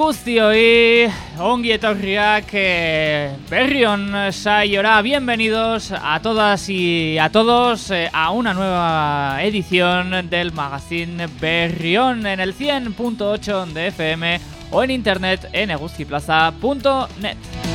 Y ongi etorriak eh, berrion sayora. Bienvenidos a todas y a todos eh, a una nueva edición del magazine Berrión en el 100.8 de FM o en internet en eguzquiplaza.net.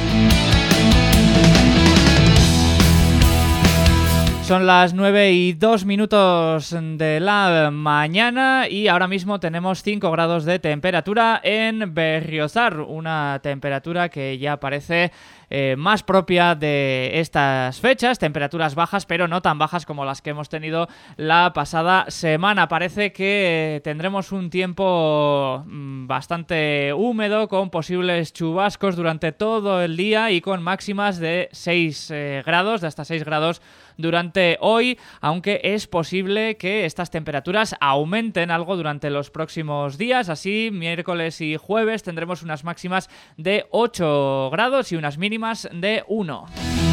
Son las 9 y 2 minutos de la mañana y ahora mismo tenemos 5 grados de temperatura en Berriozar, una temperatura que ya parece eh, más propia de estas fechas, temperaturas bajas pero no tan bajas como las que hemos tenido la pasada semana. Parece que tendremos un tiempo mm, bastante húmedo con posibles chubascos durante todo el día y con máximas de 6 eh, grados, de hasta 6 grados durante hoy, aunque es posible que estas temperaturas aumenten algo durante los próximos días, así miércoles y jueves tendremos unas máximas de 8 grados y unas mínimas de 1.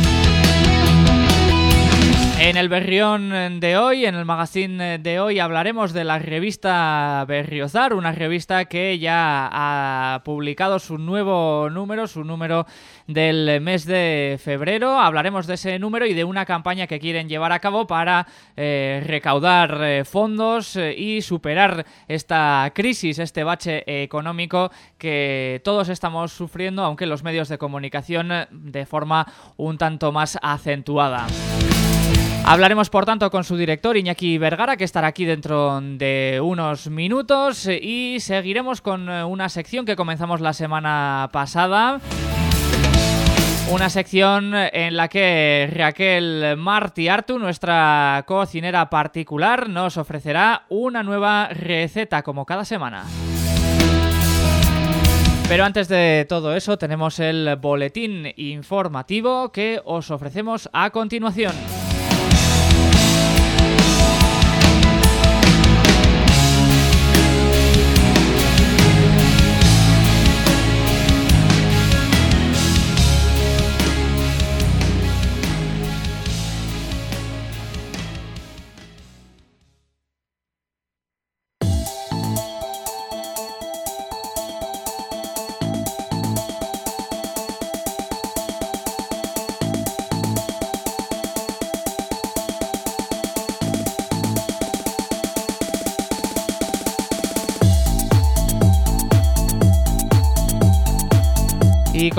En el Berrión de hoy, en el magazine de hoy, hablaremos de la revista Berriozar, una revista que ya ha publicado su nuevo número, su número del mes de febrero. Hablaremos de ese número y de una campaña que quieren llevar a cabo para eh, recaudar eh, fondos eh, y superar esta crisis, este bache económico que todos estamos sufriendo, aunque los medios de comunicación de forma un tanto más acentuada. Hablaremos por tanto con su director Iñaki Vergara que estará aquí dentro de unos minutos y seguiremos con eh, una sección que comenzamos la semana pasada. Una sección en la que Raquel Marti Artu, nuestra cocinera particular, nos ofrecerá una nueva receta como cada semana. Pero antes de todo eso tenemos el boletín informativo que os ofrecemos a continuación.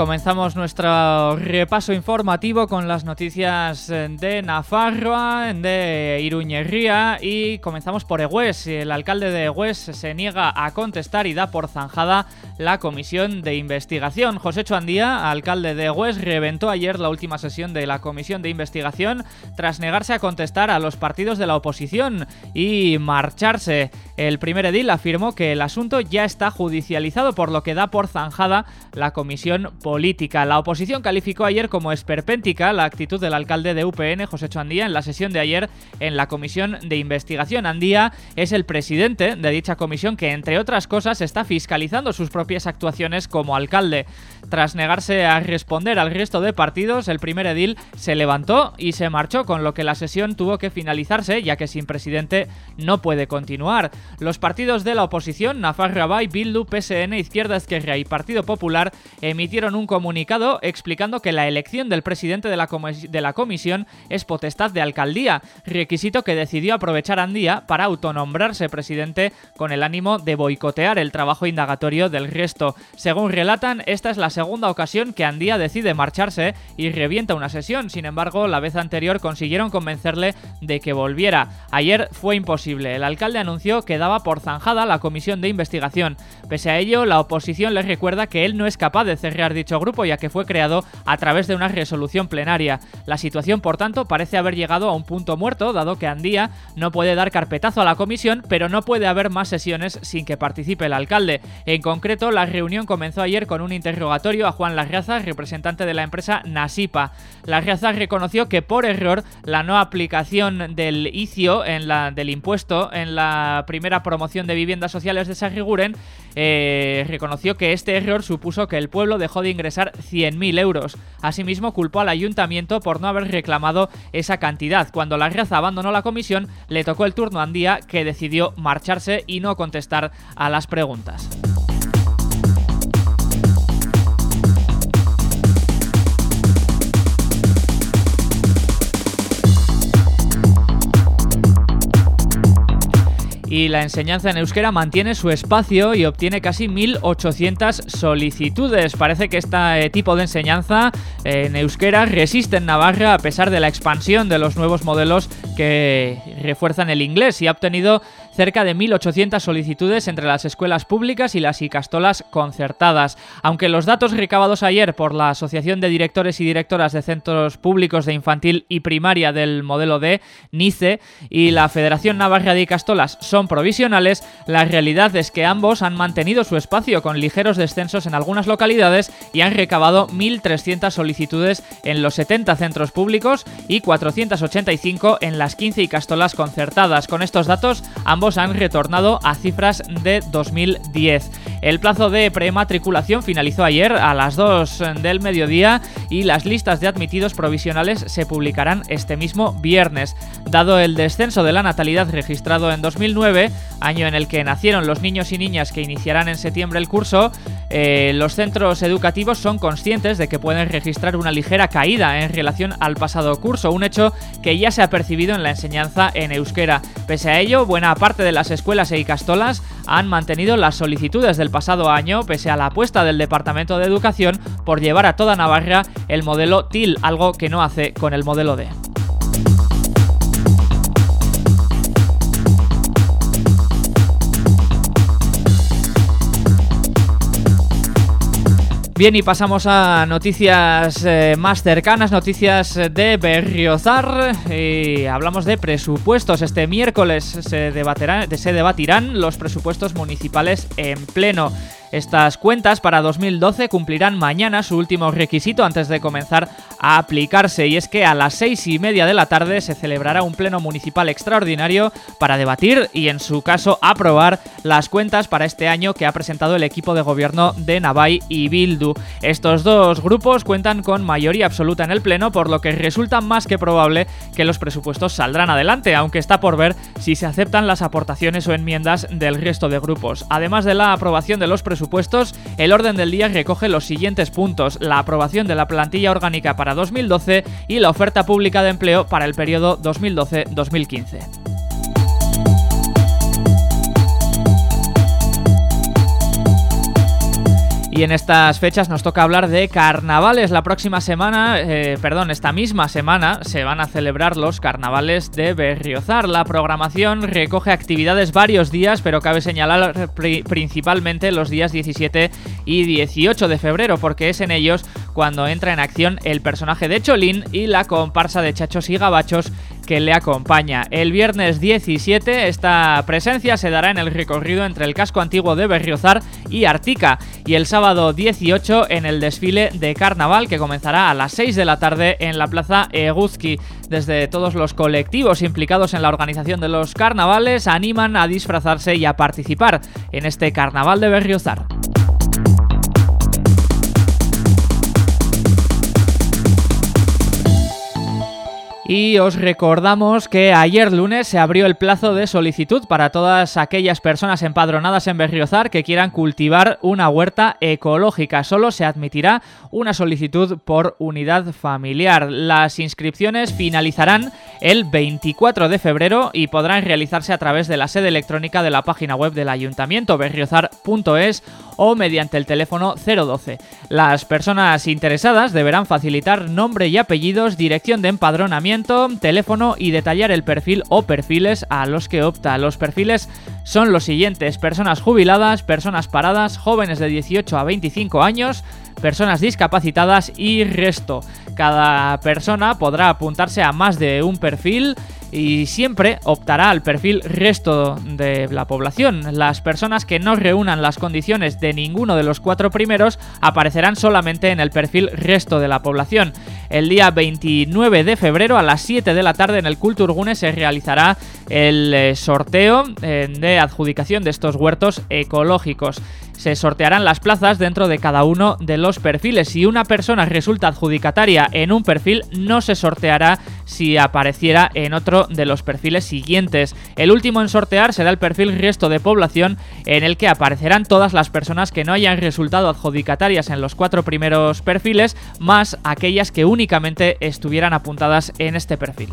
Comenzamos nuestro repaso informativo con las noticias de Nafarroa, de Iruñería y comenzamos por Egués. El alcalde de Egués se niega a contestar y da por zanjada la comisión de investigación. José Chuandía, alcalde de Egués, reventó ayer la última sesión de la comisión de investigación tras negarse a contestar a los partidos de la oposición y marcharse. El primer edil afirmó que el asunto ya está judicializado por lo que da por zanjada la comisión política. La oposición calificó ayer como esperpéntica la actitud del alcalde de UPN, José Andía, en la sesión de ayer en la comisión de investigación. Andía es el presidente de dicha comisión que, entre otras cosas, está fiscalizando sus propias actuaciones como alcalde. Tras negarse a responder al resto de partidos, el primer edil se levantó y se marchó, con lo que la sesión tuvo que finalizarse, ya que sin presidente no puede continuar. Los partidos de la oposición, Nafarrabay, Bildu, PSN, Izquierda Esquerra y Partido Popular, emitieron un comunicado explicando que la elección del presidente de la, de la comisión es potestad de alcaldía, requisito que decidió aprovechar Andía para autonombrarse presidente con el ánimo de boicotear el trabajo indagatorio del resto. Según relatan, esta es la segunda ocasión que Andía decide marcharse y revienta una sesión, sin embargo, la vez anterior consiguieron convencerle de que volviera. Ayer fue imposible, el alcalde anunció que daba por zanjada la comisión de investigación. Pese a ello, la oposición le recuerda que él no es capaz de cerrar dicho grupo ya que fue creado a través de una resolución plenaria. La situación, por tanto, parece haber llegado a un punto muerto, dado que Andía no puede dar carpetazo a la comisión, pero no puede haber más sesiones sin que participe el alcalde. En concreto, la reunión comenzó ayer con un interrogatorio a Juan Larraza, representante de la empresa Nasipa. Larraza reconoció que por error la no aplicación del ICIO en la, del impuesto en la primera promoción de viviendas sociales de Sarriguren eh, reconoció que este error supuso que el pueblo dejó de ingresar 100.000 euros. Asimismo, culpó al ayuntamiento por no haber reclamado esa cantidad. Cuando la raza abandonó la comisión, le tocó el turno a Andía, que decidió marcharse y no contestar a las preguntas. Y la enseñanza en euskera mantiene su espacio y obtiene casi 1.800 solicitudes. Parece que este tipo de enseñanza en euskera resiste en Navarra a pesar de la expansión de los nuevos modelos que refuerzan el inglés y ha obtenido cerca de 1.800 solicitudes entre las escuelas públicas y las icastolas concertadas. Aunque los datos recabados ayer por la Asociación de Directores y Directoras de Centros Públicos de Infantil y Primaria del modelo D, NICE, y la Federación Navarra de Icastolas son provisionales, la realidad es que ambos han mantenido su espacio con ligeros descensos en algunas localidades y han recabado 1.300 solicitudes en los 70 centros públicos y 485 en las 15 icastolas concertadas. Con estos datos, ambos han retornado a cifras de 2010. El plazo de prematriculación finalizó ayer a las 2 del mediodía y las listas de admitidos provisionales se publicarán este mismo viernes. Dado el descenso de la natalidad registrado en 2009, año en el que nacieron los niños y niñas que iniciarán en septiembre el curso, eh, los centros educativos son conscientes de que pueden registrar una ligera caída en relación al pasado curso, un hecho que ya se ha percibido en la enseñanza en euskera. Pese a ello, buena parte de las escuelas e icastolas han mantenido las solicitudes del pasado año, pese a la apuesta del Departamento de Educación por llevar a toda Navarra el modelo TIL, algo que no hace con el modelo D. Bien, y pasamos a noticias eh, más cercanas, noticias de Berriozar. Hablamos de presupuestos. Este miércoles se debatirán los presupuestos municipales en pleno. Estas cuentas para 2012 cumplirán mañana su último requisito antes de comenzar a aplicarse y es que a las seis y media de la tarde se celebrará un pleno municipal extraordinario para debatir y en su caso aprobar las cuentas para este año que ha presentado el equipo de gobierno de Navai y Bildu. Estos dos grupos cuentan con mayoría absoluta en el pleno por lo que resulta más que probable que los presupuestos saldrán adelante, aunque está por ver si se aceptan las aportaciones o enmiendas del resto de grupos. Además de la aprobación de los presupuestos el orden del día recoge los siguientes puntos, la aprobación de la plantilla orgánica para 2012 y la oferta pública de empleo para el periodo 2012-2015. Y en estas fechas nos toca hablar de carnavales. La próxima semana, eh, perdón, esta misma semana se van a celebrar los carnavales de Berriozar. La programación recoge actividades varios días, pero cabe señalar principalmente los días 17 y 18 de febrero, porque es en ellos cuando entra en acción el personaje de Cholín y la comparsa de chachos y gabachos que le acompaña. El viernes 17 esta presencia se dará en el recorrido entre el casco antiguo de Berriozar y Artica y el sábado 18 en el desfile de carnaval que comenzará a las 6 de la tarde en la plaza Eguzki. Desde todos los colectivos implicados en la organización de los carnavales animan a disfrazarse y a participar en este carnaval de Berriozar. Y os recordamos que ayer lunes se abrió el plazo de solicitud para todas aquellas personas empadronadas en Berriozar que quieran cultivar una huerta ecológica. Solo se admitirá una solicitud por unidad familiar. Las inscripciones finalizarán el 24 de febrero y podrán realizarse a través de la sede electrónica de la página web del ayuntamiento berriozar.es o mediante el teléfono 012. Las personas interesadas deberán facilitar nombre y apellidos, dirección de empadronamiento, teléfono y detallar el perfil o perfiles a los que opta. Los perfiles son los siguientes, personas jubiladas, personas paradas, jóvenes de 18 a 25 años, personas discapacitadas y resto. Cada persona podrá apuntarse a más de un perfil y siempre optará al perfil resto de la población. Las personas que no reúnan las condiciones de ninguno de los cuatro primeros aparecerán solamente en el perfil resto de la población. El día 29 de febrero a las 7 de la tarde en el Culturgune se realizará el eh, sorteo eh, de adjudicación de estos huertos ecológicos. Se sortearán las plazas dentro de cada uno de los perfiles. Si una persona resulta adjudicataria en un perfil, no se sorteará si apareciera en otro de los perfiles siguientes. El último en sortear será el perfil resto de población en el que aparecerán todas las personas que no hayan resultado adjudicatarias en los cuatro primeros perfiles, más aquellas que únicamente estuvieran apuntadas en este perfil.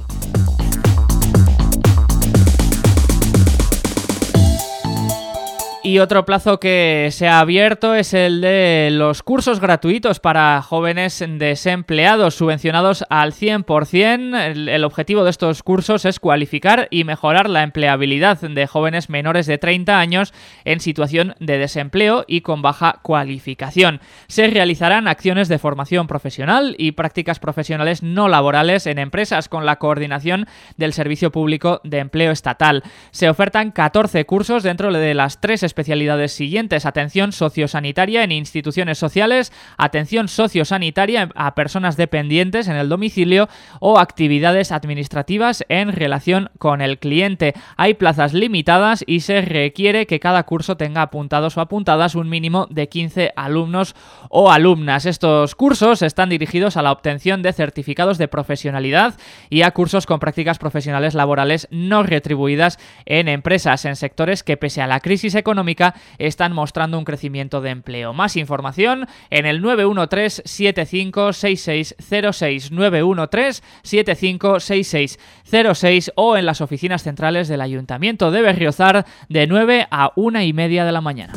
Y otro plazo que se ha abierto es el de los cursos gratuitos para jóvenes desempleados subvencionados al 100%. El, el, objetivo de estos cursos es cualificar y mejorar la empleabilidad de jóvenes menores de 30 años en situación de desempleo y con baja cualificación. Se realizarán acciones de formación profesional y prácticas profesionales no laborales en empresas con la coordinación del Servicio Público de Empleo Estatal. Se ofertan 14 cursos dentro de las tres especialidades siguientes. Atención sociosanitaria en instituciones sociales, atención sociosanitaria a personas dependientes en el domicilio o actividades administrativas en relación con el cliente. Hay plazas limitadas y se requiere que cada curso tenga apuntados o apuntadas un mínimo de 15 alumnos o alumnas. Estos cursos están dirigidos a la obtención de certificados de profesionalidad y a cursos con prácticas profesionales laborales no retribuidas en empresas en sectores que pese a la crisis económica están mostrando un crecimiento de empleo. Más información en el 913 756606 913 756606 o en las oficinas centrales del Ayuntamiento de Berriozar de 9 a 1 y media de la mañana.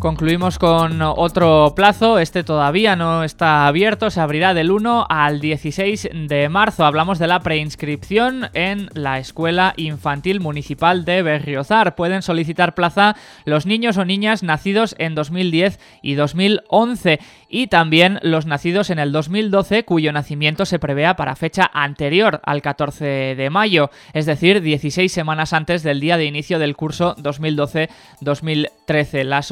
Concluimos con otro plazo, este todavía no está abierto, se abrirá del 1 al 16 de marzo. Hablamos de la preinscripción en la Escuela Infantil Municipal de Berriozar. Pueden solicitar plaza los niños o niñas nacidos en 2010 y 2011 y también los nacidos en el 2012 cuyo nacimiento se prevea para fecha anterior al 14 de mayo, es decir, 16 semanas antes del día de inicio del curso 2012-2013. Las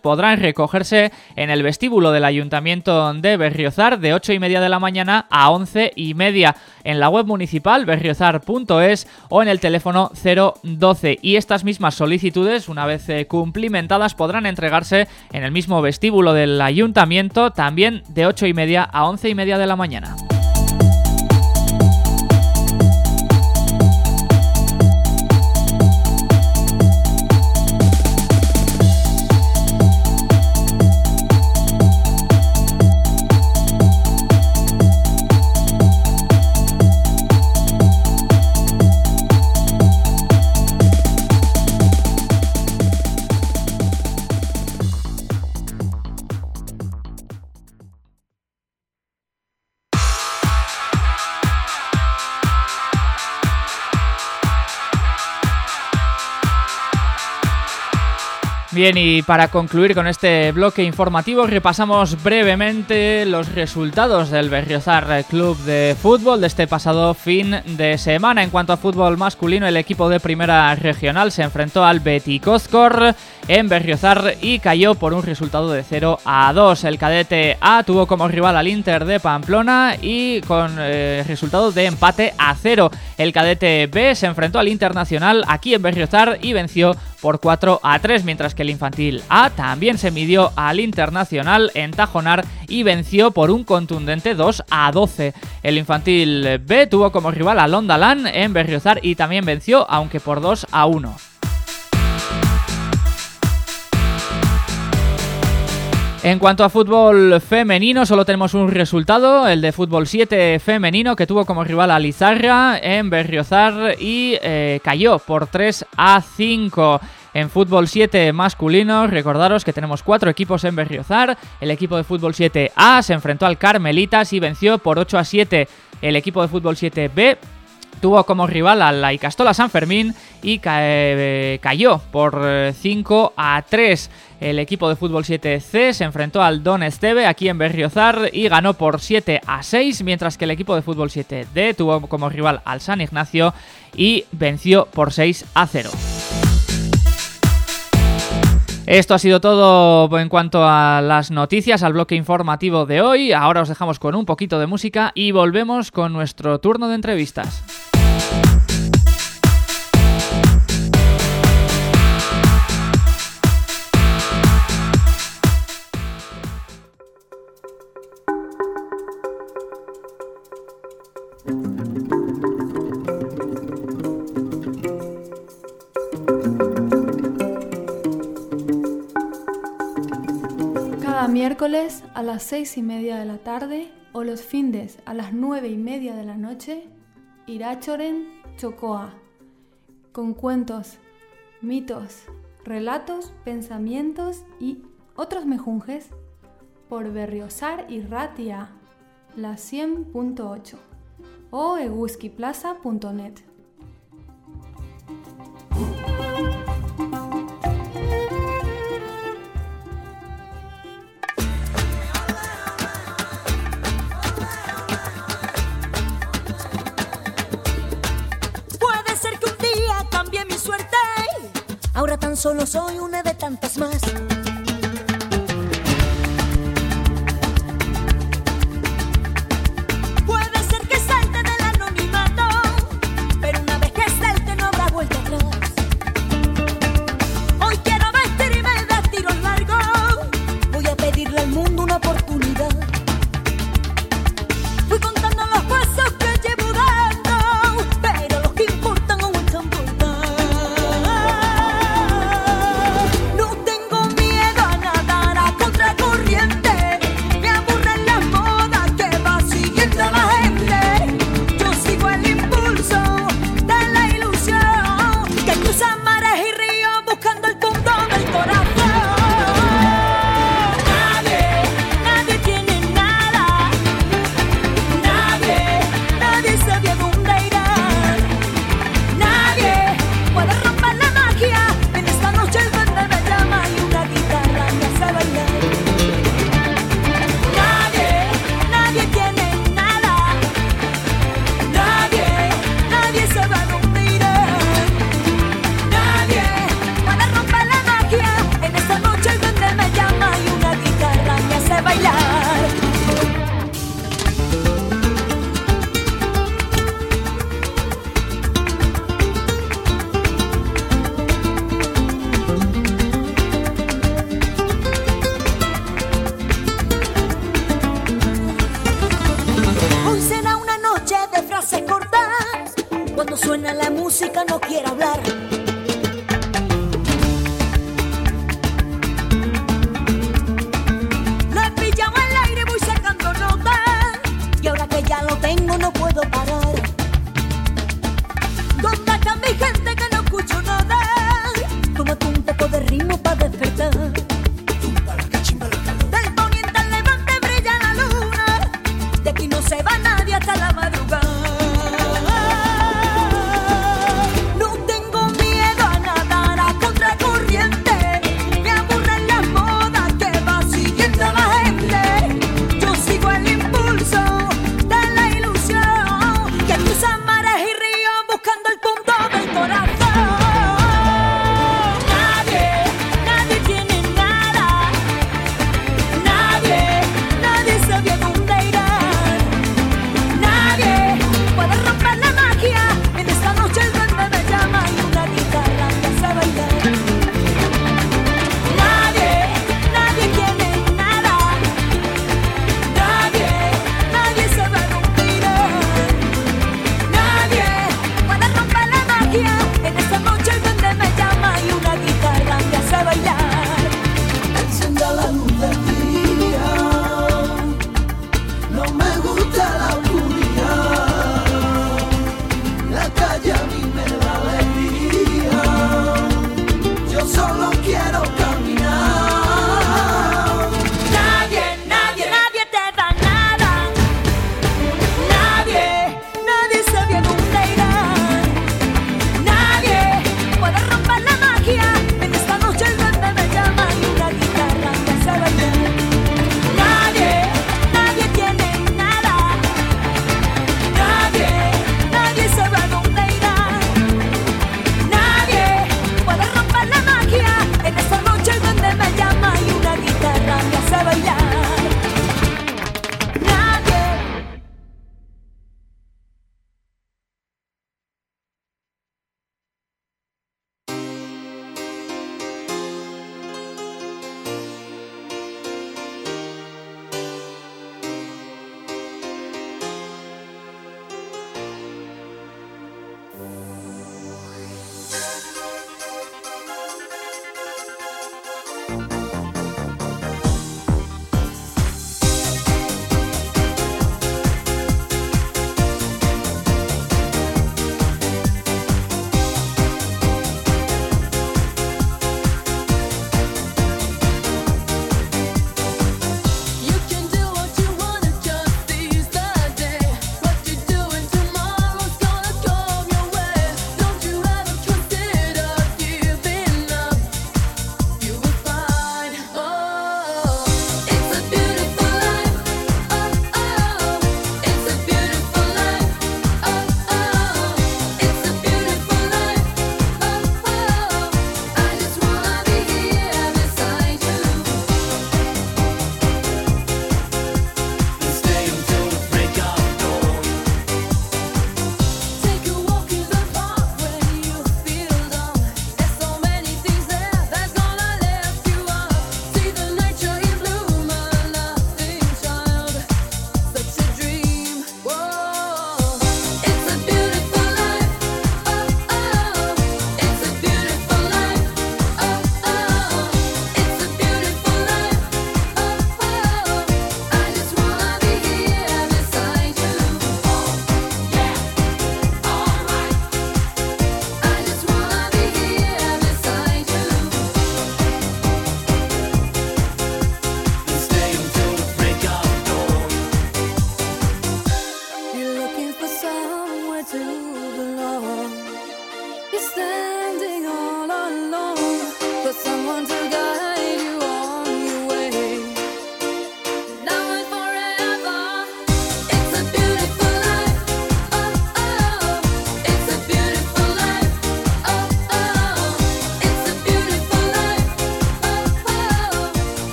podrán recogerse en el vestíbulo del Ayuntamiento de Berriozar de 8 y media de la mañana a 11 y media en la web municipal berriozar.es o en el teléfono 012 y estas mismas solicitudes una vez eh, cumplimentadas podrán entregarse en el mismo vestíbulo del Ayuntamiento también de 8 y media a 11 y media de la mañana. Bien, y para concluir con este bloque informativo, repasamos brevemente los resultados del Berriozar Club de Fútbol de este pasado fin de semana. En cuanto a fútbol masculino, el equipo de primera regional se enfrentó al Beticozcor en Berriozar y cayó por un resultado de 0 a 2. El cadete A tuvo como rival al Inter de Pamplona y con eh, resultado de empate a 0. El cadete B se enfrentó al Internacional aquí en Berriozar y venció por 4 a 3, mientras que el infantil A también se midió al Internacional en Tajonar y venció por un contundente 2 a 12. El infantil B tuvo como rival a Londalan en Berriozar y también venció, aunque por 2 a 1. En cuanto a fútbol femenino, solo tenemos un resultado, el de fútbol 7 femenino, que tuvo como rival a Lizarra en Berriozar y eh, cayó por 3 a 5. En fútbol 7 masculino, recordaros que tenemos cuatro equipos en Berriozar. El equipo de fútbol 7A se enfrentó al Carmelitas y venció por 8 a 7. El equipo de fútbol 7B tuvo como rival a la Icastola San Fermín y eh, cayó por 5 eh, a 3. El equipo de fútbol 7C se enfrentó al Don Esteve aquí en Berriozar y ganó por 7 a 6, mientras que el equipo de fútbol 7D tuvo como rival al San Ignacio y venció por 6 a 0. Esto ha sido todo en cuanto a las noticias, al bloque informativo de hoy. Ahora os dejamos con un poquito de música y volvemos con nuestro turno de entrevistas. miércoles a las seis y media de la tarde o los findes a las nueve y media de la noche, Irachoren Chocoa, con cuentos, mitos, relatos, pensamientos y otros mejunjes por Berriosar y Ratia, la 100.8 o eguskiplaza.net. suerte. Ahora tan solo soy una de tantas más.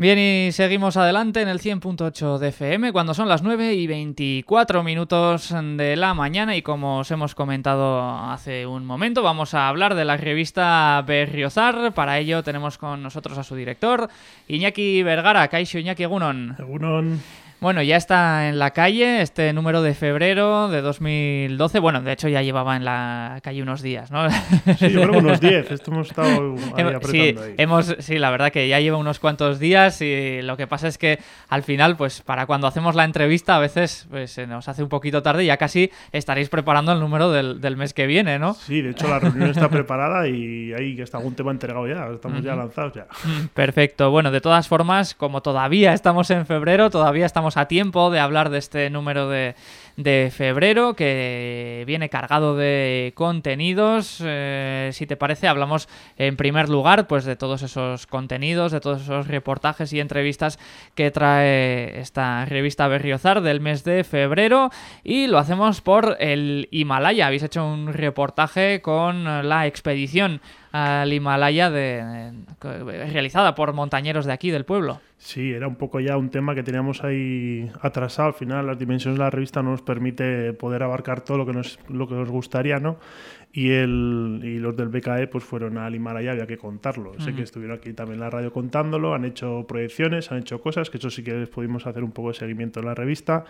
Bien, y seguimos adelante en el 100.8 de FM cuando son las 9 y 24 minutos de la mañana y como os hemos comentado hace un momento vamos a hablar de la revista Berriozar. Para ello tenemos con nosotros a su director, Iñaki Vergara. Kaixo Iñaki Egunon. Egunon. Bueno, ya está en la calle este número de febrero de 2012. Bueno, de hecho ya llevaba en la calle unos días, ¿no? Sí, yo creo que unos 10. Esto hemos estado ahí apretando sí, ahí. hemos, sí, la verdad que ya lleva unos cuantos días y lo que pasa es que al final, pues para cuando hacemos la entrevista a veces pues, se nos hace un poquito tarde y ya casi estaréis preparando el número del, del mes que viene, ¿no? Sí, de hecho la reunión está preparada y ahí está algún tema entregado ya. Estamos ya lanzados ya. Perfecto. Bueno, de todas formas, como todavía estamos en febrero, todavía estamos a tiempo de hablar de este número de, de febrero que viene cargado de contenidos. Eh, si te parece, hablamos en primer lugar pues de todos esos contenidos, de todos esos reportajes y entrevistas que trae esta revista Berriozar del mes de febrero y lo hacemos por el Himalaya. Habéis hecho un reportaje con la expedición al Himalaya de- realizada por montañeros de aquí del pueblo. Sí, era un poco ya un tema que teníamos ahí atrasado. Al final, las dimensiones de la revista no nos permite poder abarcar todo lo que nos, lo que nos gustaría, ¿no? Y, el, y los del BKE pues fueron al Himalaya, había que contarlo. Sé que estuvieron aquí también en la radio contándolo, han hecho proyecciones, han hecho cosas, que eso sí que les pudimos hacer un poco de seguimiento en la revista,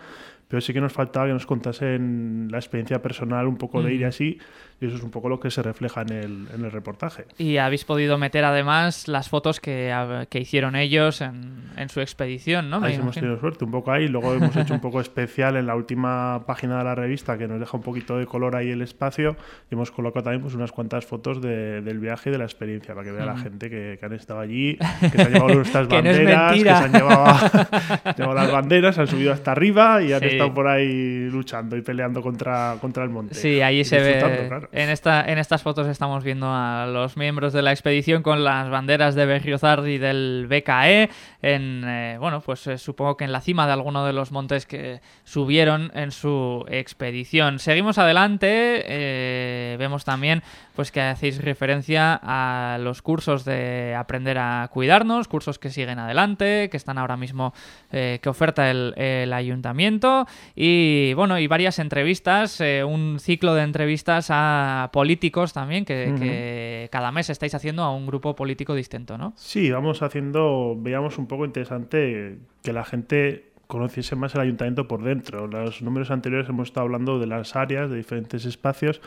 pero sí que nos faltaba que nos contasen la experiencia personal un poco de ir así, y eso es un poco lo que se refleja en el, en el reportaje. Y habéis podido meter además las fotos que, ah, que hicieron ellos en, en su expedición, ¿no? Me Ahí hemos tenido suerte, un poco ahí. Luego hemos hecho un poco especial en la última página de la revista que nos deja un poquito de color ahí el espacio. Y hemos colocado también pues, unas cuantas fotos de- del viaje y de la experiencia para que vea la gente que, que han estado allí, que se han llevado nuestras no banderas, que se han llevado, las banderas, han subido hasta arriba y han Sí. estado por ahí luchando y peleando contra, contra el monte. Sí, ahí se ve. claro. En, esta, en estas fotos estamos viendo a los miembros de la expedición con las banderas de Berriozar y del BKE. En, eh, bueno, pues eh, supongo que en la cima de alguno de los montes que subieron en su expedición. Seguimos adelante. eh, vemos también pues que hacéis referencia a los cursos de aprender a cuidarnos, cursos que siguen adelante, que están ahora mismo, eh, que oferta el, el ayuntamiento y bueno, y varias entrevistas, eh, un ciclo de entrevistas a políticos también, que, que cada mes estáis haciendo a un grupo político distinto, ¿no? Sí, vamos haciendo, veíamos un poco interesante que la gente conociese más el ayuntamiento por dentro. Los números anteriores hemos estado hablando de las áreas, de diferentes espacios,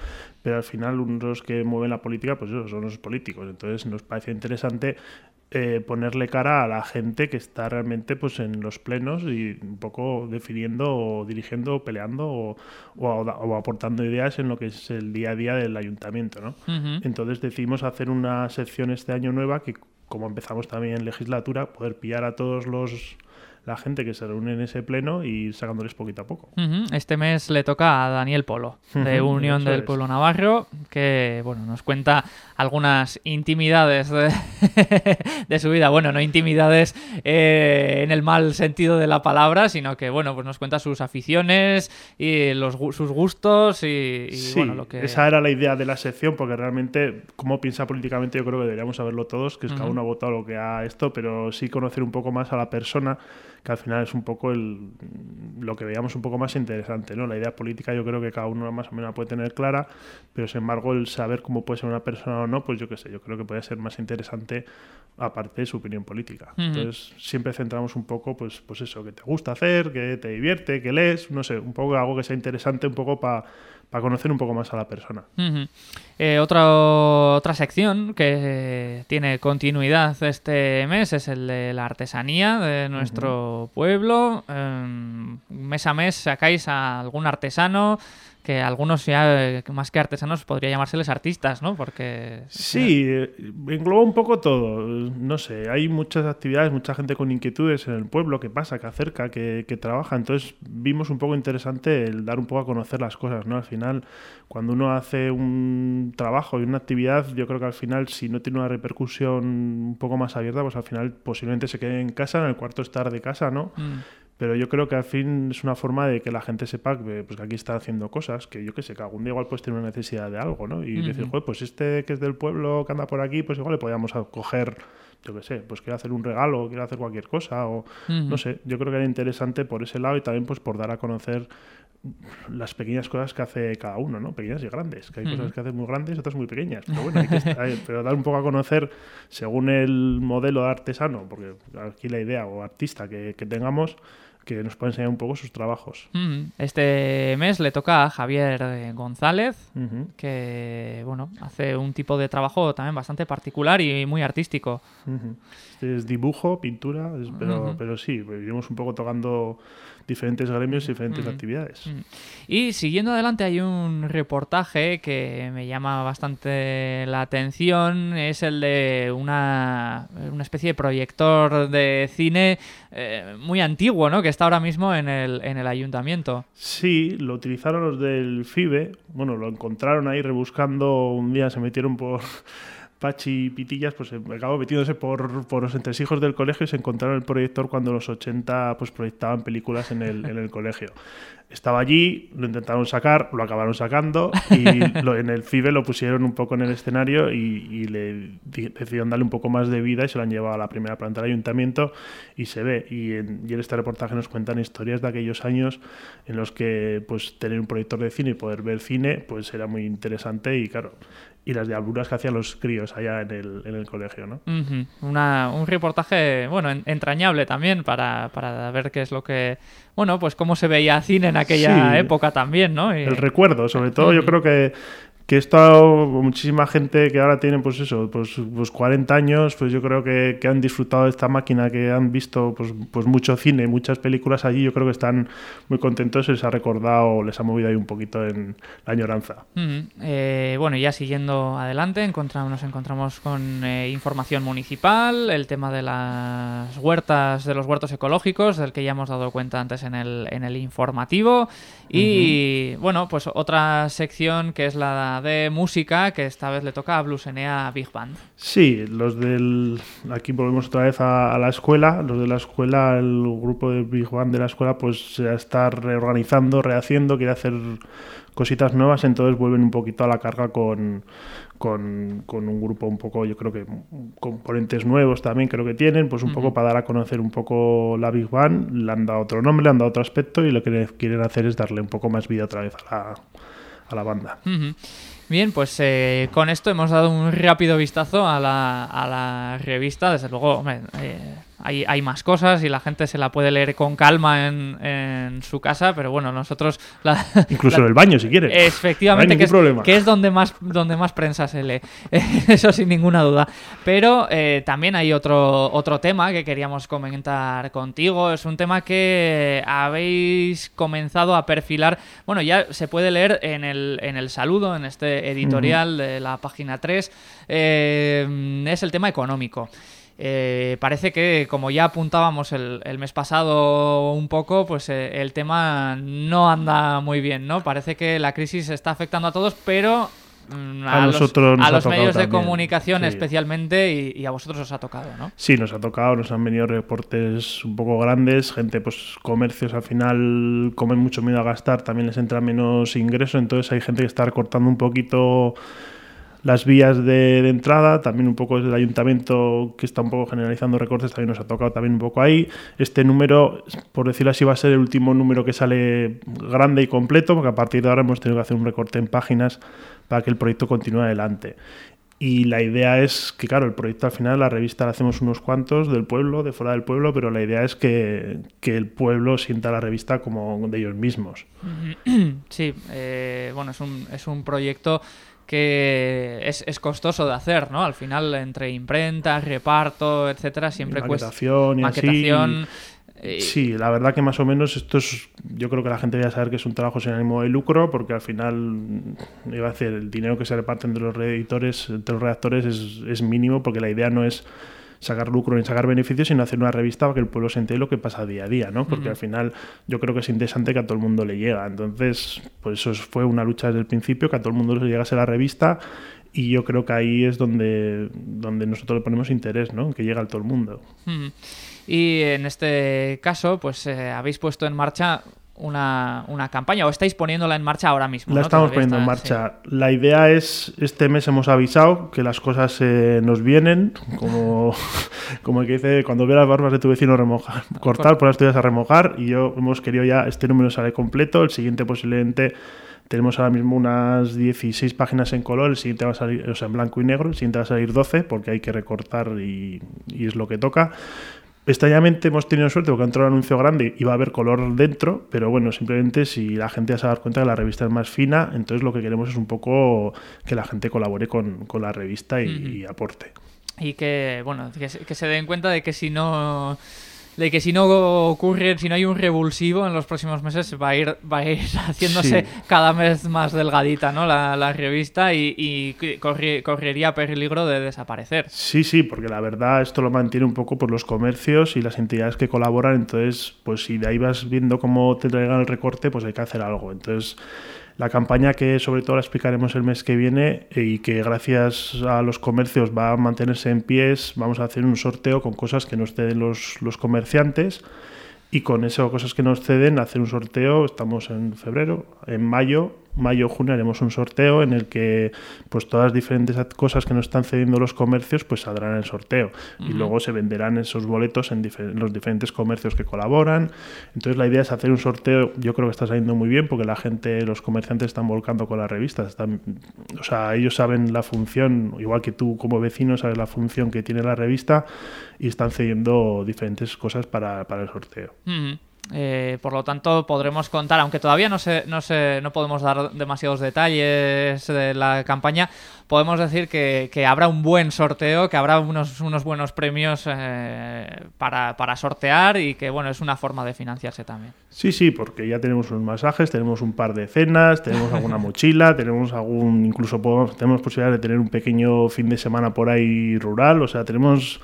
pero al final los que mueven la política, pues esos son los políticos. Entonces nos parece interesante eh, ponerle cara a la gente que está realmente pues en los plenos y un poco definiendo o dirigiendo o peleando o, o- o aportando ideas en lo que es el día a día del ayuntamiento, ¿no? Ujú. Entonces decidimos hacer una sección este año nueva que, como empezamos también en legislatura, poder pillar a todos los la gente que se reúne en ese pleno y ir sacándoles poquito a poco. Este mes le toca a Daniel Polo, de Unión del. Pueblo Navarro, que bueno, nos cuenta algunas intimidades de, de su vida. Bueno, no intimidades eh, en el mal sentido de la palabra, sino que bueno, pues nos cuenta sus aficiones y los, sus gustos y, y, sí, bueno, lo que... esa era la idea de la sección, porque realmente, como piensa políticamente, yo creo que deberíamos saberlo todos, que es cada uno ha votado lo que ha esto, pero sí conocer un poco más a la persona, que al final es un poco el, lo que veíamos un poco más interesante, ¿no? La idea política yo creo que cada uno más o menos la puede tener clara, pero sin embargo el saber cómo puede ser una persona o no, pues yo qué sé, yo creo que puede ser más interesante aparte de su opinión política. Ujú. Entonces siempre centramos un poco, pues, pues eso, que te gusta hacer, que te divierte, que lees, no sé, un poco algo que sea interesante un poco para conocer un poco más a la persona. Eh, otra, otra sección que tiene continuidad este mes es el de la artesanía de nuestro pueblo. Em, mes a mes sacáis a algún artesano que algunos ya, eh, más que artesanos, podría llamárseles artistas, ¿no? Porque... Sí, eh, engloba un poco todo. No sé, hay muchas actividades, mucha gente con inquietudes en el pueblo que pasa, que acerca, que, que trabaja. Entonces vimos un poco interesante el dar un poco a conocer las cosas, ¿no? Al final, cuando uno hace un trabajo y una actividad, yo creo que al final, si no tiene una repercusión un poco más abierta, pues al final posiblemente se quede en casa, en el cuarto estar de casa, ¿no? Mm. Pero yo creo que al fin es una forma de que la gente sepa que, pues, que aquí está haciendo cosas, que yo qué sé, que algún día igual puedes tener una necesidad de algo, ¿no? Y decir, joder, pues este que es del pueblo, que anda por aquí, pues igual le podíamos coger, yo qué sé, pues quiere hacer un regalo, quiere hacer cualquier cosa, o no sé, yo creo que era interesante por ese lado y también pues por dar a conocer las pequeñas cosas que hace cada uno, ¿no? Pequeñas y grandes, que hay cosas que hace muy grandes y otras muy pequeñas. Pero bueno, hay que estar- hay- pero dar un poco a conocer según el modelo de artesano, porque aquí la idea o artista que, que tengamos, que nos pueda enseñar un poco sus trabajos. Mm, Este mes le toca a Javier eh, González, que bueno, hace un tipo de trabajo también bastante particular y muy artístico. Este es dibujo, pintura, pero, pero sí, pues iremos un poco tocando diferentes gremios y diferentes Ujú. actividades. Mm. Y siguiendo adelante hay un reportaje que me llama bastante la atención, es el de una, una especie de proyector de cine eh, muy antiguo, ¿no? Que está ahora mismo en el, en el ayuntamiento. Sí, lo utilizaron los del FIBE. Bueno, lo encontraron ahí rebuscando. Un día se metieron por Pachi y Pitillas, pues eh, acabó metiéndose por, por los entresijos del colegio y se encontraron el proyector cuando los 80 pues proyectaban películas en el, en el colegio. Estaba allí, lo intentaron sacar, lo acabaron sacando y lo- en el FIBE lo pusieron un poco en el escenario y, y le di- decidieron darle un poco más de vida y se lo han llevado a la primera planta del ayuntamiento y se ve. Y en, y en este reportaje nos cuentan historias de aquellos años en los que pues tener un proyector de cine y poder ver cine pues era muy interesante y claro, y las diabluras que hacían los críos allá en el, en el colegio, ¿no? Ujú. Una- un reportaje, bueno, en- entrañable también para, para ver qué es lo que, bueno, pues cómo se veía cine en aquella Sí. época también, ¿no? Y- el recuerdo, sobre todo yo creo que, que esto muchísima gente que ahora tiene pues eso, pues, pues 40 años, pues yo creo que, que han disfrutado de esta máquina, que han visto pues, pues mucho cine, muchas películas allí, yo creo que están muy contentos les ha recordado, les ha movido ahí un poquito en la añoranza. Eh, bueno, ya siguiendo adelante, encontramos, nos encontramos con eh, información municipal, el tema de las huertas, de los huertos ecológicos, del que ya hemos dado cuenta antes en el, en el informativo. Y bueno, pues otra sección que es la de música, que esta vez le toca a Bluesenea Big Band. Sí, los del. Aquí volvemos otra vez a, a la escuela. Los de la escuela, el grupo de Big Band de la escuela, pues se está reorganizando, rehaciendo, quiere hacer cositas nuevas, entonces vuelven un poquito a la carga con, con, con un grupo un poco, yo creo que componentes nuevos también creo que tienen, pues un poco para dar a conocer un poco la Big Band, le han dado otro nombre, le han dado otro aspecto y lo que quieren hacer es darle un poco más vida otra vez a la, a la banda. Bien, pues eh, con esto hemos dado un rápido vistazo a la, a la revista. Desde luego, hombre, eh, hay, hay más cosas y la gente se la puede leer con calma en, en su casa, pero bueno, nosotros... La, Incluso la- en el baño, si quieres. Efectivamente, No que, es, problema. que es donde más, donde más prensa se lee. Eso sin ninguna duda. Pero eh, también hay otro, otro tema que queríamos comentar contigo. Es un tema que habéis comenzado a perfilar. Bueno, ya se puede leer en el, en el saludo, en este editorial de la página 3. eh, es el tema económico. Eh, parece que, como ya apuntábamos el, el mes pasado un poco, pues eh, el tema no anda muy bien, ¿no? Parece que la crisis está afectando a todos, pero mm, A nosotros nos a los medios de comunicación sí. especialmente y, y a vosotros os ha tocado, ¿no? Sí, nos ha tocado, nos han venido reportes un poco grandes, gente, pues comercios al final comen mucho miedo a gastar, también les entra menos ingreso, entonces hay gente que está recortando un poquito las vías de, entrada, también un poco el ayuntamiento que está un poco generalizando recortes, también nos ha tocado también un poco ahí. Este número, por decirlo así, va a ser el último número que sale grande y completo, porque a partir de ahora hemos tenido que hacer un recorte en páginas para que el proyecto continúe adelante. Y la idea es que, claro, el proyecto al final, la revista la hacemos unos cuantos del pueblo, de fuera del pueblo, pero la idea es que, que el pueblo sienta la revista como de ellos mismos. Sí, eh, bueno, es un, es un proyecto que es, es costoso de hacer, ¿no? Al final, entre imprenta, reparto, etcétera, siempre cuesta. maquetación y así. maquetación. eh, Sí, la verdad que más o menos esto es, yo creo que la gente debe saber que es un trabajo sin ánimo de lucro, porque al final, iba a decir, el dinero que se reparte entre los editores, entre los redactores es, es mínimo, porque la idea no es sacar lucro ni sacar beneficios, sino hacer una revista para que el pueblo se entere lo que pasa día a día, ¿no? Porque al final yo creo que es interesante que a todo el mundo le llega. Entonces, pues eso fue una lucha desde el principio, que a todo el mundo le llegase la revista y yo creo que ahí es donde, donde nosotros le ponemos interés, ¿no? Que llega a todo el mundo. Y en este caso, pues eh, habéis puesto en marcha una, una campaña o estáis poniéndola en marcha ahora mismo. La ¿no? estamos Todavía poniendo en está- marcha. La idea es, este mes hemos avisado que las cosas eh, nos vienen, como, como el que dice, cuando ve las barbas de tu vecino remojar, cortar, poner las tuyas a remojar, y yo hemos querido ya, este número sale completo, el siguiente posiblemente tenemos ahora mismo unas 16 páginas en color, el siguiente va a salir, o sea, en blanco y negro, el siguiente va a salir 12 porque hay que recortar y, y es lo que toca. Extrañamente hemos tenido suerte porque ha entrado un anuncio grande y va a haber color dentro, pero bueno, simplemente si la gente ya se va a dar cuenta que la revista es más fina, entonces lo que queremos es un poco que la gente colabore con, con la revista y, y aporte. Y que, bueno, que se den cuenta de que si no. De que si no ocurre, si no hay un revulsivo en los próximos meses, va a ir, va a ir haciéndose Sí. cada vez más delgadita, ¿no? La, la revista y, y que corri- correría peligro de desaparecer. Sí, sí, porque la verdad esto lo mantiene un poco por los comercios y las entidades que colaboran, entonces pues si de ahí vas viendo cómo te traigan el recorte, pues hay que hacer algo. Entonces la campaña que sobre todo la explicaremos el mes que viene eh, y que gracias a los comercios va a mantenerse en pies, vamos a hacer un sorteo con cosas que nos ceden los, los comerciantes y con eso, cosas que nos ceden, hacer un sorteo, estamos en febrero, en mayo, mayo, junio haremos un sorteo en el que pues todas las diferentes cosas que nos están cediendo los comercios pues saldrán en el sorteo. Y luego se venderán esos boletos en, difer- los diferentes comercios que colaboran. Entonces la idea es hacer un sorteo, yo creo que está saliendo muy bien porque la gente, los comerciantes están volcando con las revistas, están, o sea, ellos saben la función, igual que tú como vecino sabes la función que tiene la revista y están cediendo diferentes cosas para, para el sorteo. Eh, por lo tanto, podremos contar, aunque todavía no, se, no, se, no podemos dar demasiados detalles de la campaña, podemos decir que, que habrá un buen sorteo, que habrá unos, unos buenos premios eh, para, para sortear y que, bueno, es una forma de financiarse también. Sí, sí, porque ya tenemos unos masajes, tenemos un par de cenas, tenemos alguna mochila, tenemos algún, incluso podemos, tenemos posibilidad de tener un pequeño fin de semana por ahí rural, o sea, tenemos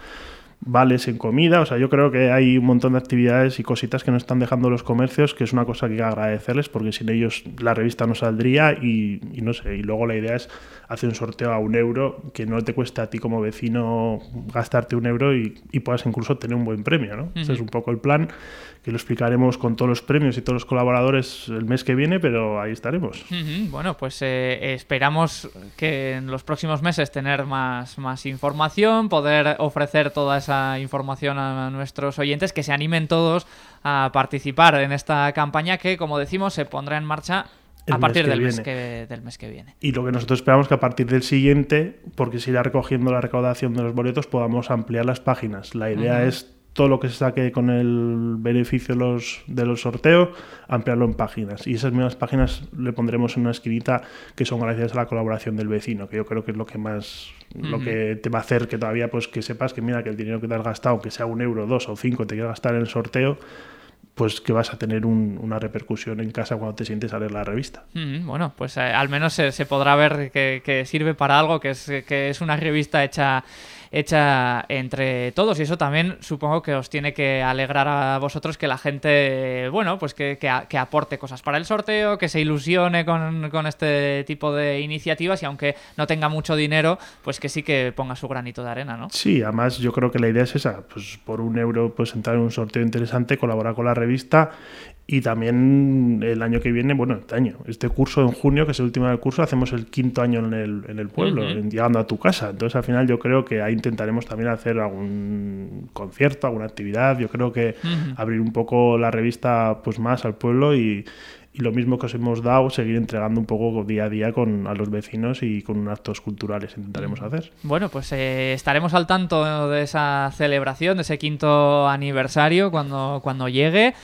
vales en comida, o sea, yo creo que hay un montón de actividades y cositas que nos están dejando los comercios, que es una cosa que hay que agradecerles, porque sin ellos la revista no saldría y, y no sé, y luego la idea es hacer un sorteo a un euro, que no te cueste a ti como vecino gastarte un euro y, y puedas incluso tener un buen premio, ¿no? Ese es un poco el plan, que lo explicaremos con todos los premios y todos los colaboradores el mes que viene, pero ahí estaremos. Bueno, pues eh, esperamos que en los próximos meses tener más, más información, poder ofrecer toda esa información a nuestros oyentes, que se animen todos a participar en esta campaña que, como decimos, se pondrá en marcha El a partir mes del, mes que, del mes que viene. Y lo que nosotros esperamos que a partir del siguiente, porque se irá recogiendo la recaudación de los boletos, podamos ampliar las páginas. La idea es todo lo que se saque con el beneficio de los, de los sorteos, ampliarlo en páginas. Y esas mismas páginas le pondremos en una esquinita que son gracias a la colaboración del vecino, que yo creo que es lo que más, lo que te va a hacer que todavía pues que sepas que mira que el dinero que te has gastado, que sea un euro, dos o cinco, te quieres gastar en el sorteo, pues que vas a tener un- una repercusión en casa cuando te sientes a leer la revista. Mm, Bueno, pues eh, al menos se, se podrá ver que, que sirve para algo, que es, que es una revista hecha, hecha entre todos. Y eso también supongo que os tiene que alegrar a vosotros que la gente, bueno, pues que, que aporte cosas para el sorteo, que se ilusione con, con este tipo de iniciativas y aunque no tenga mucho dinero, pues que sí que ponga su granito de arena, ¿no? Sí, además yo creo que la idea es esa, pues por un euro pues entrar en un sorteo interesante, colaborar con la revista y también el año que viene, bueno, este año, este curso en junio, que es el último del curso, hacemos el quinto año en el, en el pueblo, llegando a tu casa. Entonces al final yo creo que ahí intentaremos también hacer algún concierto, alguna actividad, yo creo que abrir un poco la revista pues más al pueblo y... Y lo mismo que os hemos dado, seguir entregando un poco día a día con, a los vecinos y con actos culturales intentaremos hacer. Bueno, pues eh, estaremos al tanto de esa celebración, de ese quinto aniversario cuando, cuando llegue.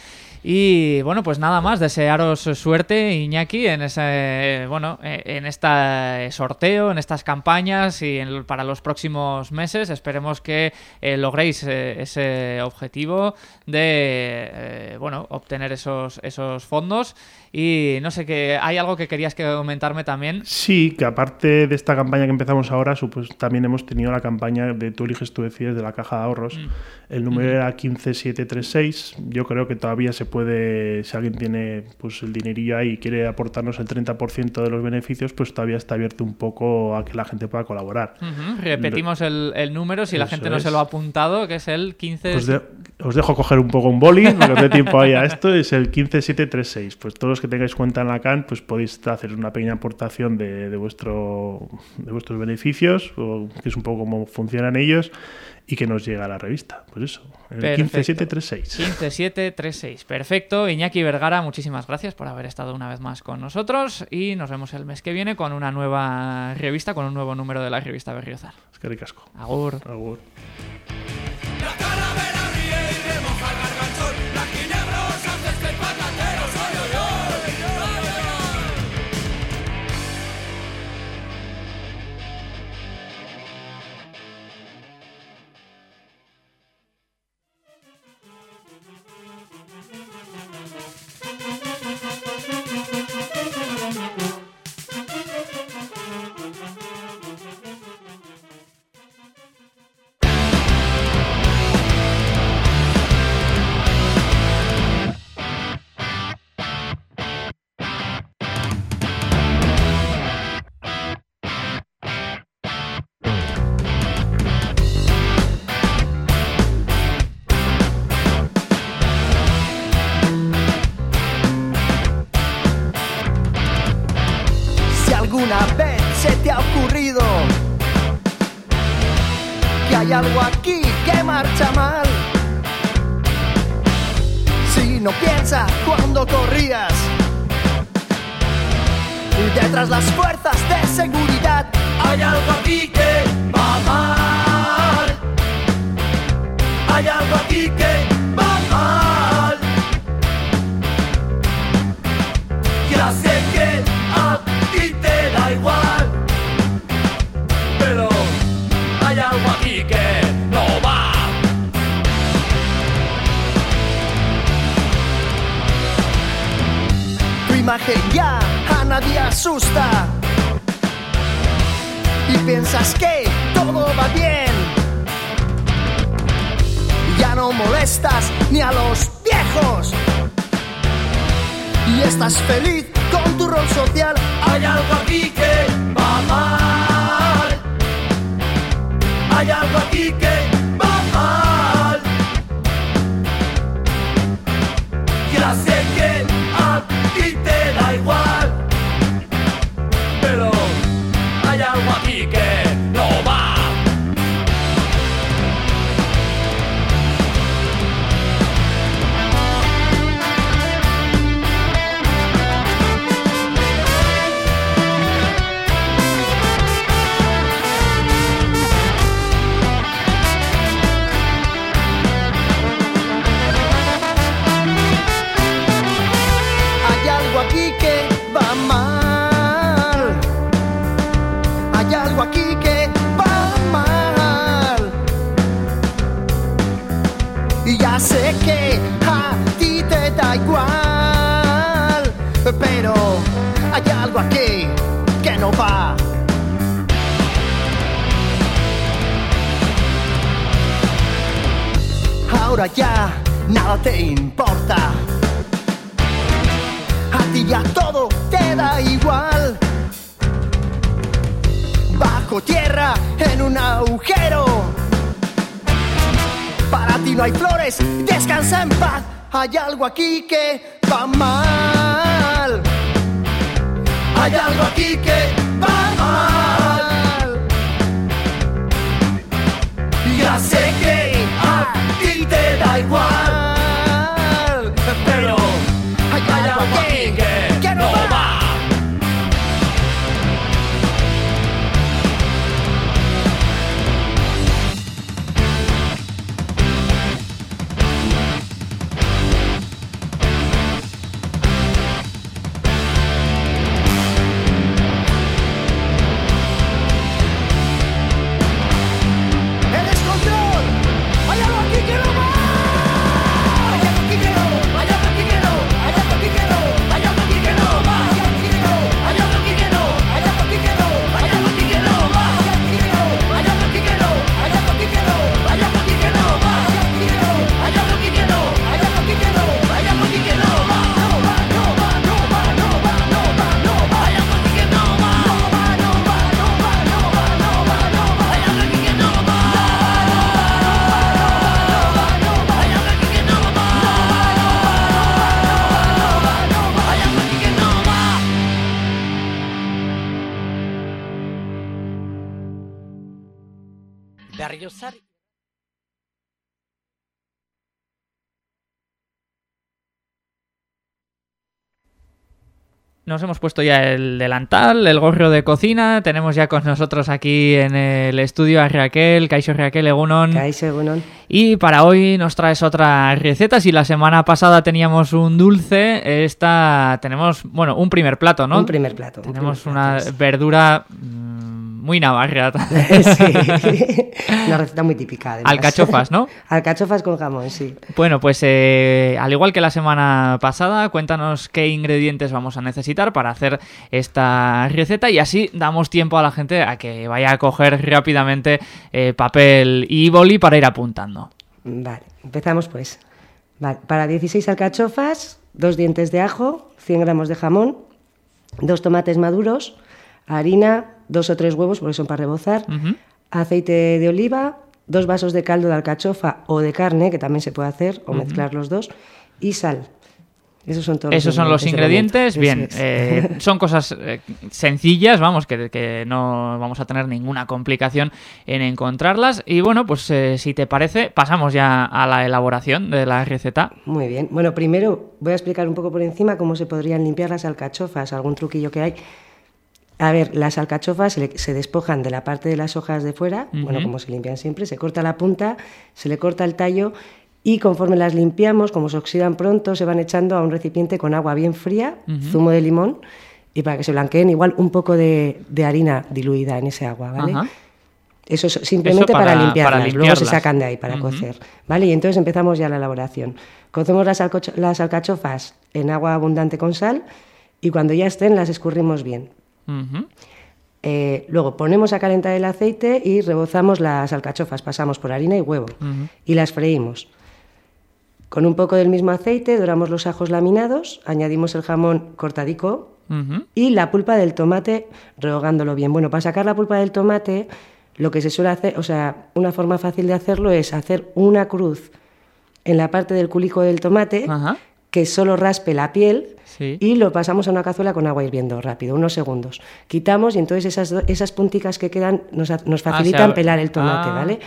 Y bueno, pues nada más, desearos suerte, Iñaki, en ese bueno, en este sorteo, en estas campañas y en- para los próximos meses. Esperemos que eh, logréis eh, ese objetivo de eh, bueno, obtener esos, esos fondos. Y no sé que hay algo que querías que comentarme también. Sí, que aparte de esta campaña que empezamos ahora, supos- también hemos tenido la campaña de Tú eliges, tú decides de la caja de ahorros. El número era 15736. Yo creo que todavía se puede, si alguien tiene pues el dinerillo ahí y quiere aportarnos el 30% de los beneficios, pues todavía está abierto un poco a que la gente pueda colaborar. Repetimos el, el número si la gente no se lo ha apuntado, que es el 15... Os, de- os dejo coger un poco un boli, no que os dé tiempo ahí a esto, es el 15736. Pues todos los que tengáis cuenta en la CAN, pues podéis hacer una pequeña aportación de, de vuestro, de vuestros beneficios, o que es un poco cómo funcionan ellos, y que nos llega a la revista. Pues eso, el Perfecto. 15736. 15736. Perfecto. Iñaki Vergara, muchísimas gracias por haber estado una vez más con nosotros y nos vemos el mes que viene con una nueva revista, con un nuevo número de la revista Berriozar. Es que ricasco. Agur. Agur. Ya a nadie asusta y piensas que todo va bien. Ya no molestas ni a los viejos y estás feliz con tu rol social. Hay algo aquí que va mal. Hay algo aquí que Ya nada te importa. A ti ya todo te da igual. Bajo tierra en un agujero. Para ti no hay flores, descansa en paz. Hay algo aquí que va mal. Hay algo aquí que va mal. Ya sé Nos hemos puesto ya el delantal, el gorro de cocina. Tenemos ya con nosotros aquí en el estudio a Raquel, Kaisho Raquel Egunon. Kaixo, egunon. Y para hoy nos traes otra receta. Si la semana pasada teníamos un dulce, esta tenemos, bueno, un primer plato, ¿no? Un primer plato. un Tenemos primer una plato, verdura muy navarra. sí. Una receta muy típica. además. Alcachofas, ¿no? Alcachofas con jamón, sí. Bueno, pues eh, al igual que la semana pasada, cuéntanos qué ingredientes vamos a necesitar para hacer esta receta y así damos tiempo a la gente a que vaya a coger rápidamente eh, papel y boli para ir apuntando. Vale, empezamos pues. Vale, para 16 alcachofas, dos dientes de ajo, 100 gramos de jamón, dos tomates maduros, harina, dos o tres huevos, porque son para rebozar, aceite de oliva, dos vasos de caldo de alcachofa o de carne, que también se puede hacer, o mezclar los dos, y sal. Esos son todos Esos son los ingredientes. Bien, eh, son cosas eh, sencillas, vamos, que, que no vamos a tener ninguna complicación en encontrarlas. Y bueno, pues eh, si te parece, pasamos ya a la elaboración de la receta. Muy bien. Bueno, primero voy a explicar un poco por encima cómo se podrían limpiar las alcachofas, algún truquillo que hay. A ver, las alcachofas se, le- se despojan de la parte de las hojas de fuera, bueno, como se limpian siempre, se corta la punta, se le corta el tallo y conforme las limpiamos, como se oxidan pronto, se van echando a un recipiente con agua bien fría, zumo de limón y para que se blanqueen igual un poco de, de harina diluida en ese agua, ¿vale? Eso es simplemente Eso para, para- limpiarlas, para luego se sacan de ahí para cocer, ¿vale? Y entonces empezamos ya la elaboración. Cocemos las, las alcachofas en agua abundante con sal y cuando ya estén las escurrimos bien. Eh, luego ponemos a calentar el aceite y rebozamos las alcachofas, pasamos por harina y huevo y las freímos. Con un poco del mismo aceite doramos los ajos laminados, añadimos el jamón cortadico y la pulpa del tomate rehogándolo bien. Bueno, para sacar la pulpa del tomate, lo que se suele hacer, o sea, una forma fácil de hacerlo es hacer una cruz en la parte del culico del tomate Ajá. Que solo raspe la piel Sí. y lo pasamos a una cazuela con agua hirviendo rápido, unos segundos. Quitamos y entonces esas, esas punticas que quedan nos, Ah, facilitan pelar el tomate, ah. ¿vale?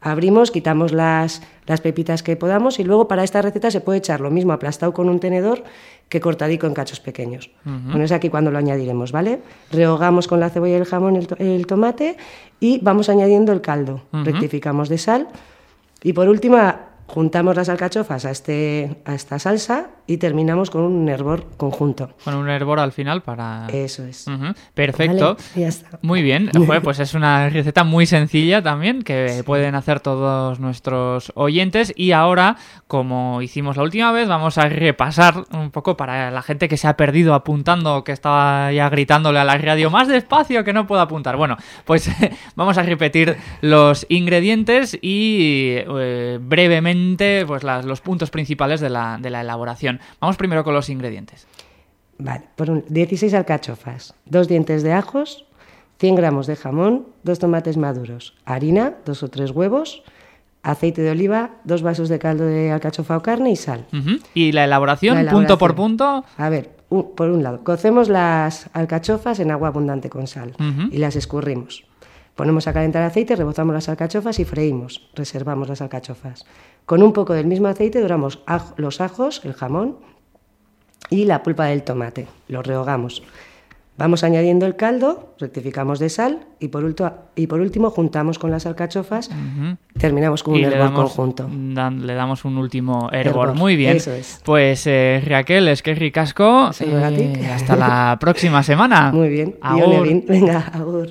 Abrimos, quitamos las, las pepitas que podamos y luego para esta receta se puede echar lo mismo aplastado con un tenedor que cortadico en cachos pequeños. Bueno, es aquí cuando lo añadiremos, ¿vale? Rehogamos con la cebolla y el jamón el, to- el tomate y vamos añadiendo el caldo. Rectificamos de sal y por último juntamos las alcachofas a, este, a esta salsa y terminamos con un hervor conjunto. Con un hervor al final para... Eso es. Perfecto. Vale, ya está. Muy bien, Joder, pues es una receta muy sencilla también que pueden hacer todos nuestros oyentes y ahora, como hicimos la última vez, vamos a repasar un poco para la gente que se ha perdido apuntando, que estaba ya gritándole a la radio más despacio que no puedo apuntar. Bueno, pues vamos a repetir los ingredientes y eh, brevemente pues las- los puntos principales de la, de la elaboración. Vamos primero con los ingredientes. Vale, por un, 16 alcachofas, dos dientes de ajos, 100 gramos de jamón, dos tomates maduros, harina, dos o tres huevos, aceite de oliva, dos vasos de caldo de alcachofa o carne y sal. Ujú. Y la elaboración, La punto por elaboración. punto. A ver, u- por un lado, cocemos las alcachofas en agua abundante con sal Ujú. y las escurrimos. Ponemos a calentar aceite, rebozamos las alcachofas y freímos. Reservamos las alcachofas. Con un poco del mismo aceite doramos aj- los ajos, el jamón y la pulpa del tomate. Lo rehogamos. Vamos añadiendo el caldo, rectificamos de sal y por, y por último juntamos con las alcachofas. Terminamos con un y hervor damos, conjunto. dan- le damos un último hervor. Hervor, Muy bien. eso es. Pues eh, Raquel, es que ricasco. Eh, hasta la próxima semana. Muy bien. Y Agur. Venga, agur.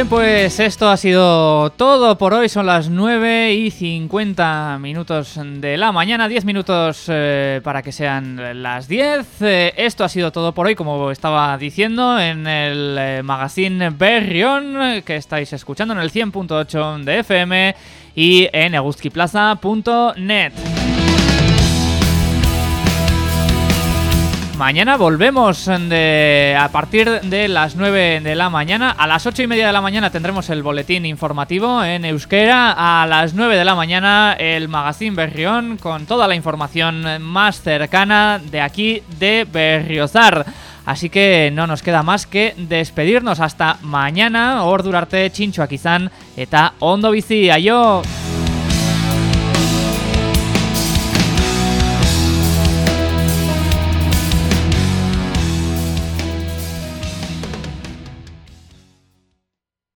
Bien, pues esto ha sido todo por hoy. Son las 9 y 50 minutos de la mañana, 10 minutos eh, para que sean las 10. Eh, esto ha sido todo por hoy, como estaba diciendo, en el eh, magazine Berrión, que estáis escuchando en el 100.8 de FM y en eguzquiplaza.net. Mañana volvemos a partir de las 9 de la mañana. A las 8 y media de la mañana tendremos el boletín informativo en euskera. A las 9 de la mañana el Magazine Berrión con toda la información más cercana de aquí de Berriozar. Así que no nos queda más que despedirnos hasta mañana. Ordurarte, chinchoak izan eta ondo bizi, aio!